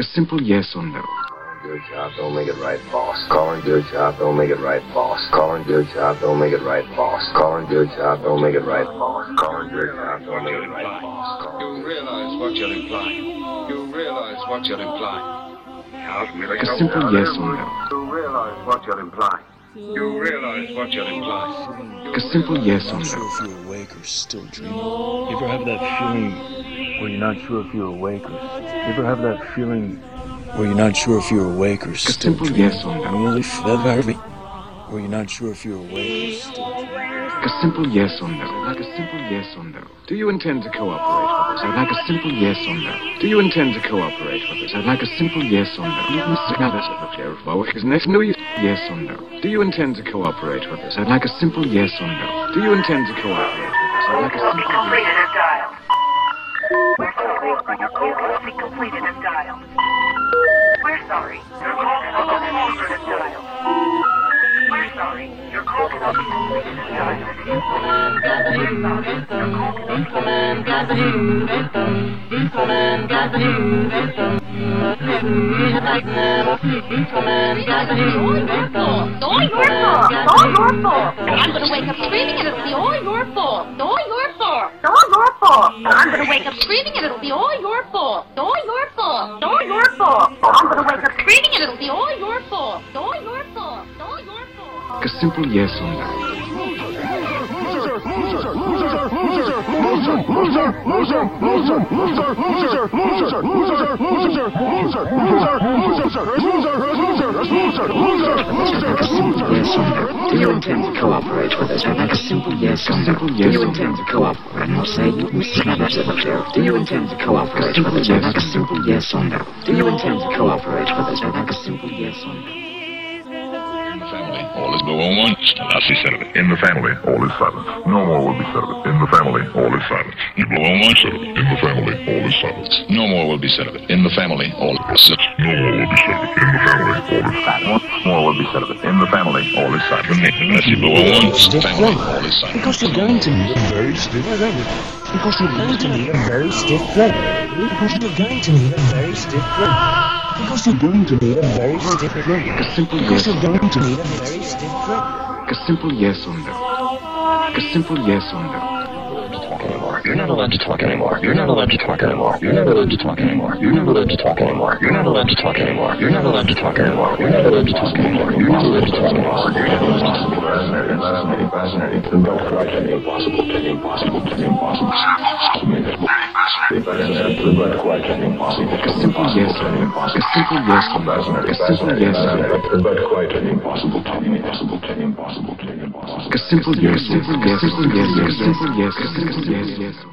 A simple yes or no. Your job don't make it right, boss. Calling your job don't make it right, boss. Calling your job don't make it right, boss. Calling your job don't make it right, boss. Calling your job don't make it right, boss. You realize what you're implying. You realize what you're implying. A simple yes or no. You realize what you're implying. You realize what you're implying. A simple yes or Not sure no. if you're awake or still dreaming. You ever have that feeling where you're not sure if you're awake or you ever have that feeling where you're not sure if you're awake or still A simple dreaming? yes or no. You know, if that ever where you're not sure if you're awake or still. A simple yes or no. I'd like a simple yes or no. Do you intend to cooperate with us? I'd like a simple yes or no. Do you intend to cooperate with us? I'd like a simple yes or no. Mr. Navis of the Sheriff Bowick is next new yes or no. Do you intend to cooperate with us? I'd like a simple yes or no. Do you intend to cooperate with us? I'd like a simple completed as dialed. We're sorry. You call be completed as dialed. We're sorry. I'm gonna wake up screaming and it'll be all your fault. All all your fault. I'm gonna wake up screaming and it'll be all your fault. All your A simple yes or no. Do you intend to cooperate with us? Like a simple yes or no. Do you intend to cooperate? And I'll say. Members of the Sheriff, do you intend to cooperate with us? Like a simple yes or no. Do you intend to cooperate with us? Like a simple yes or no. In the family, all is go on once. Lassie said of it. In the family, all is silence. No more will be said of it. In the family, all is silence. You blow on once of it. In the family, all is silence. No more will be said of it. In the family, all is silence. No more will be said of it. In the family, all is silence. More will be said of it. In the family, all is silence. Unless you blow on once, the family, all is silence. Because you're going to need a very stiff leg. Because you're going to need a very stiff leg. Because you're going to need a very stiff leg. Because you're going to need a very stiff leg. A simple Because yes. you're going to need a very stiff leg. A simple yes or no. A simple yes or no. You're not allowed to talk anymore. You're not allowed to talk anymore. You're not allowed to talk anymore. You're not allowed to talk anymore. You're not allowed to talk anymore. You're not allowed to talk anymore. You're not allowed to talk anymore. You're not allowed to talk anymore. You're not allowed to talk anymore. The best right to the impossible, to the impossible, to the impossible. Fascinating, fascinating. The best right to the impossible. A simple yes or impossible. A simple yes, a simple yes, a simple yes, but quite an impossible A simple yes, impossible to impossible. A simple yes, a simple yes, a simple yes, a simple yes, a simple yes, yes.